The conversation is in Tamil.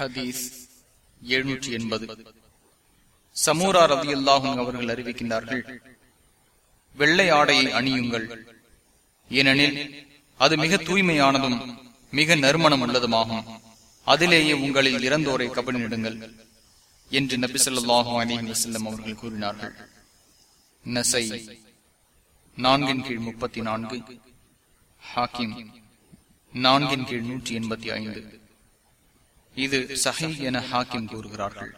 ஹதீஸ் எழுநூற்றி எண்பது. சமூரா ரவி அல்லாஹும் அவர்கள் அறிவிக்கின்றார்கள் வெள்ளை ஆடையை அணியுங்கள். ஏனெனில் அது மிக தூய்மையானதும் மிக நறுமணம் உள்ளதுமாகும். அதிலேயே உங்களில் இறந்தோரை கபனிடுங்கள் என்று நபி சொல்லாஹு அலிஹி வசல்லம் அவர்கள் கூறினார்கள். நசை நான்கின் கீழ் முப்பத்தி நான்கு ஹாக்கிம் நான்கின் கீழ் நூற்றி எண்பத்தி ஐந்து. இது சஹி என ஹாக்கிம் கூறுகிறார்கள்.